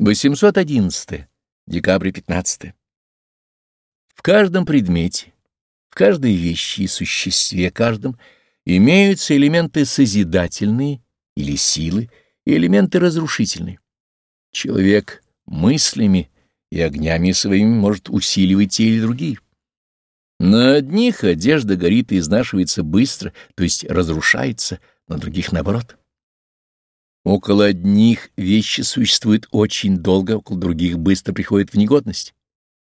811. Декабрь 15. В каждом предмете, в каждой вещи и существе каждом имеются элементы созидательные или силы, и элементы разрушительные. Человек мыслями и огнями своими может усиливать те или другие. На одних одежда горит и изнашивается быстро, то есть разрушается, на других наоборот. Около одних вещи существуют очень долго, около других быстро приходят в негодность.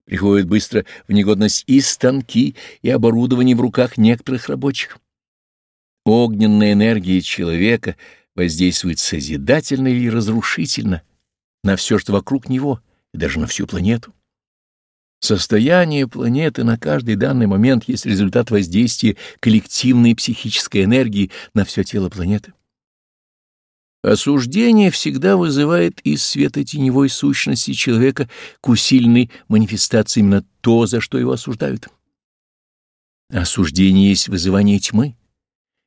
Приходят быстро в негодность и станки, и оборудование в руках некоторых рабочих. Огненная энергия человека воздействует созидательно или разрушительно на все, что вокруг него, и даже на всю планету. Состояние планеты на каждый данный момент есть результат воздействия коллективной психической энергии на все тело планеты. Осуждение всегда вызывает из света теневой сущности человека к усиленной манифестации именно то, за что его осуждают. Осуждение есть вызывание тьмы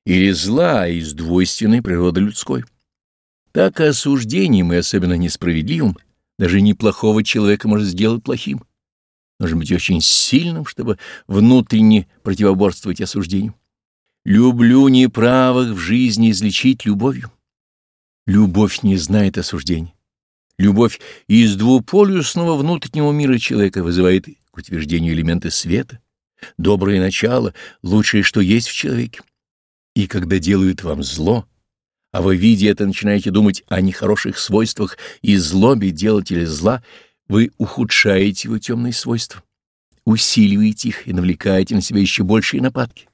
или зла из двойственной природы людской. Так осуждением и особенно несправедливым даже неплохого человека может сделать плохим. Нужно быть очень сильным, чтобы внутренне противоборствовать осуждению. Люблю неправых в жизни излечить любовью. Любовь не знает осуждений. Любовь из двуполюсного внутреннего мира человека вызывает к утверждению элементы света. Доброе начало — лучшее, что есть в человеке. И когда делают вам зло, а вы, видя это, начинаете думать о нехороших свойствах и злобе делателя зла, вы ухудшаете его темные свойства, усиливаете их и навлекаете на себя еще большие нападки.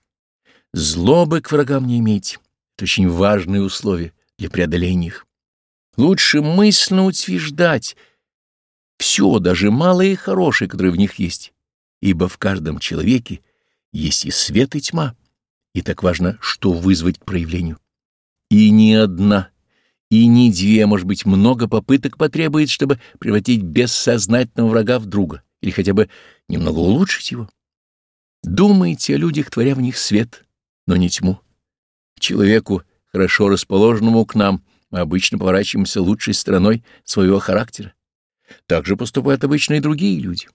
Злобы к врагам не имейте. Это очень важное условие для преодоления их. Лучше мысленно утверждать все, даже малое и хорошее, которое в них есть, ибо в каждом человеке есть и свет, и тьма, и так важно, что вызвать к проявлению. И ни одна, и не две, может быть, много попыток потребует, чтобы превратить бессознательного врага в друга, или хотя бы немного улучшить его. Думайте о людях, творя в них свет, но не тьму. Человеку — хорошо расположенному к нам, мы обычно поворачиваемся лучшей стороной своего характера. Так же поступают обычно и другие люди.